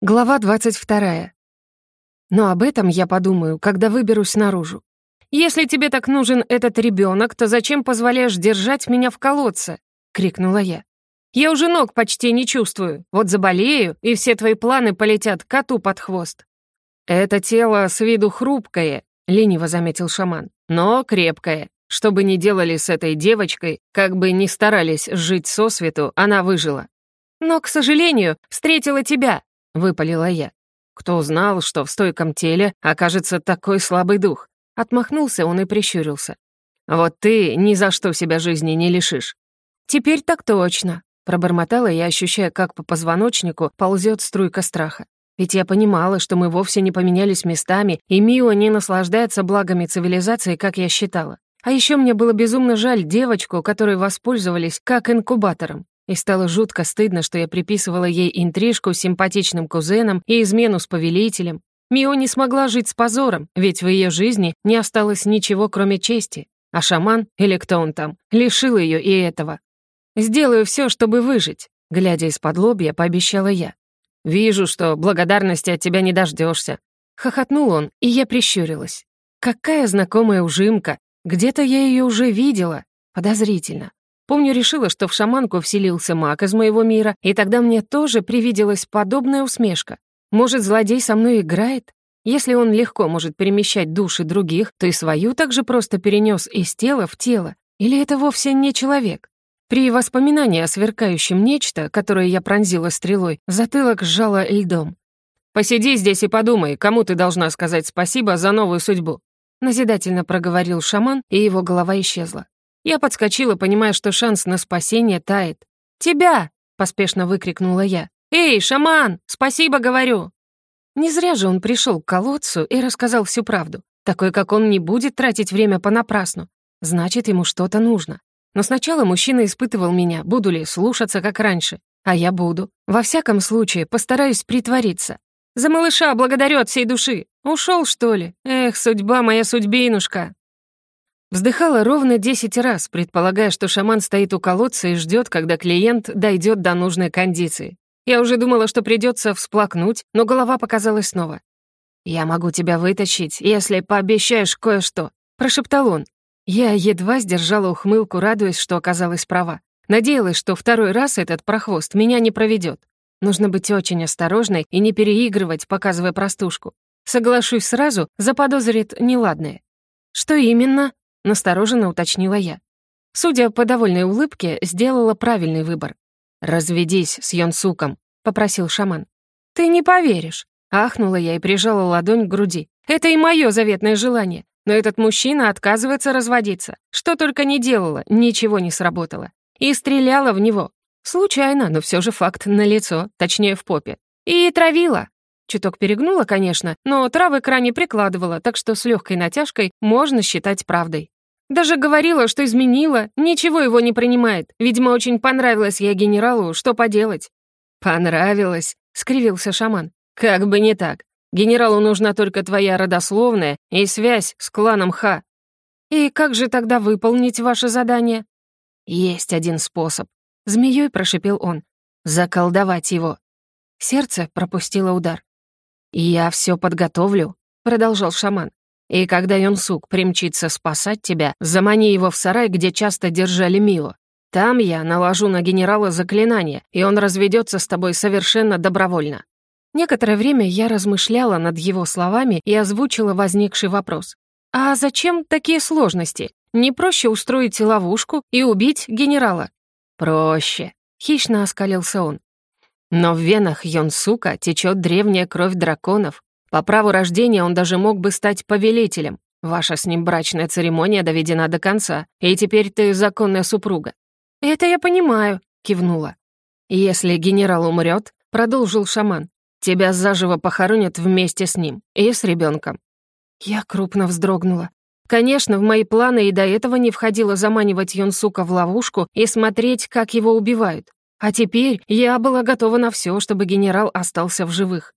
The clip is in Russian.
Глава 22. Но об этом я подумаю, когда выберусь наружу. «Если тебе так нужен этот ребенок, то зачем позволяешь держать меня в колодце?» — крикнула я. «Я уже ног почти не чувствую. Вот заболею, и все твои планы полетят коту под хвост». «Это тело с виду хрупкое», — лениво заметил шаман, «но крепкое. Что бы ни делали с этой девочкой, как бы ни старались жить сосвету, она выжила. Но, к сожалению, встретила тебя, — выпалила я. «Кто знал, что в стойком теле окажется такой слабый дух?» Отмахнулся он и прищурился. «Вот ты ни за что себя жизни не лишишь». «Теперь так точно», — пробормотала я, ощущая, как по позвоночнику ползет струйка страха. Ведь я понимала, что мы вовсе не поменялись местами, и Мио не наслаждается благами цивилизации, как я считала. А еще мне было безумно жаль девочку, которой воспользовались как инкубатором. И стало жутко стыдно, что я приписывала ей интрижку с симпатичным кузеном и измену с повелителем. Мио не смогла жить с позором, ведь в ее жизни не осталось ничего, кроме чести. А шаман, или кто он там, лишил ее и этого. «Сделаю все, чтобы выжить», — глядя из-под лобья, пообещала я. «Вижу, что благодарности от тебя не дождешься. Хохотнул он, и я прищурилась. «Какая знакомая ужимка! Где-то я ее уже видела. Подозрительно. Помню, решила, что в шаманку вселился маг из моего мира, и тогда мне тоже привиделась подобная усмешка. Может, злодей со мной играет? Если он легко может перемещать души других, то и свою также просто перенес из тела в тело. Или это вовсе не человек? При воспоминании о сверкающем нечто, которое я пронзила стрелой, затылок сжала льдом. «Посиди здесь и подумай, кому ты должна сказать спасибо за новую судьбу», назидательно проговорил шаман, и его голова исчезла. Я подскочила, понимая, что шанс на спасение тает. «Тебя!» — поспешно выкрикнула я. «Эй, шаман! Спасибо, говорю!» Не зря же он пришел к колодцу и рассказал всю правду. Такой, как он, не будет тратить время понапрасну. Значит, ему что-то нужно. Но сначала мужчина испытывал меня, буду ли слушаться, как раньше. А я буду. Во всяком случае, постараюсь притвориться. За малыша благодарю от всей души. Ушел, что ли? Эх, судьба моя судьбинушка. Вздыхала ровно 10 раз, предполагая, что шаман стоит у колодца и ждет, когда клиент дойдет до нужной кондиции. Я уже думала, что придется всплакнуть, но голова показалась снова. «Я могу тебя вытащить, если пообещаешь кое-что», — прошептал он. Я едва сдержала ухмылку, радуясь, что оказалась права. Надеялась, что второй раз этот прохвост меня не проведет. Нужно быть очень осторожной и не переигрывать, показывая простушку. Соглашусь сразу, заподозрит неладное. «Что именно?» Настороженно уточнила я. Судя по довольной улыбке, сделала правильный выбор. «Разведись с Йонсуком», — попросил шаман. «Ты не поверишь», — ахнула я и прижала ладонь к груди. «Это и мое заветное желание. Но этот мужчина отказывается разводиться. Что только не делала, ничего не сработало. И стреляла в него. Случайно, но все же факт налицо, точнее в попе. И травила. Чуток перегнула, конечно, но травы к ране прикладывала, так что с легкой натяжкой можно считать правдой. Даже говорила, что изменила, ничего его не принимает. Видимо, очень понравилась я генералу, что поделать. «Понравилось», — скривился шаман. «Как бы не так. Генералу нужна только твоя родословная и связь с кланом Ха». «И как же тогда выполнить ваше задание?» «Есть один способ», — змеей прошипел он. «Заколдовать его». Сердце пропустило удар. «Я все подготовлю», — продолжал шаман. «И когда Юнсук примчится спасать тебя, замани его в сарай, где часто держали Мио. Там я наложу на генерала заклинание, и он разведется с тобой совершенно добровольно». Некоторое время я размышляла над его словами и озвучила возникший вопрос. «А зачем такие сложности? Не проще устроить ловушку и убить генерала?» «Проще», — хищно оскалился он. Но в венах Йонсука течет древняя кровь драконов. По праву рождения он даже мог бы стать повелителем. Ваша с ним брачная церемония доведена до конца, и теперь ты законная супруга». «Это я понимаю», — кивнула. «Если генерал умрет, продолжил шаман, тебя заживо похоронят вместе с ним и с ребенком. Я крупно вздрогнула. Конечно, в мои планы и до этого не входило заманивать Йонсука в ловушку и смотреть, как его убивают. А теперь я была готова на все, чтобы генерал остался в живых.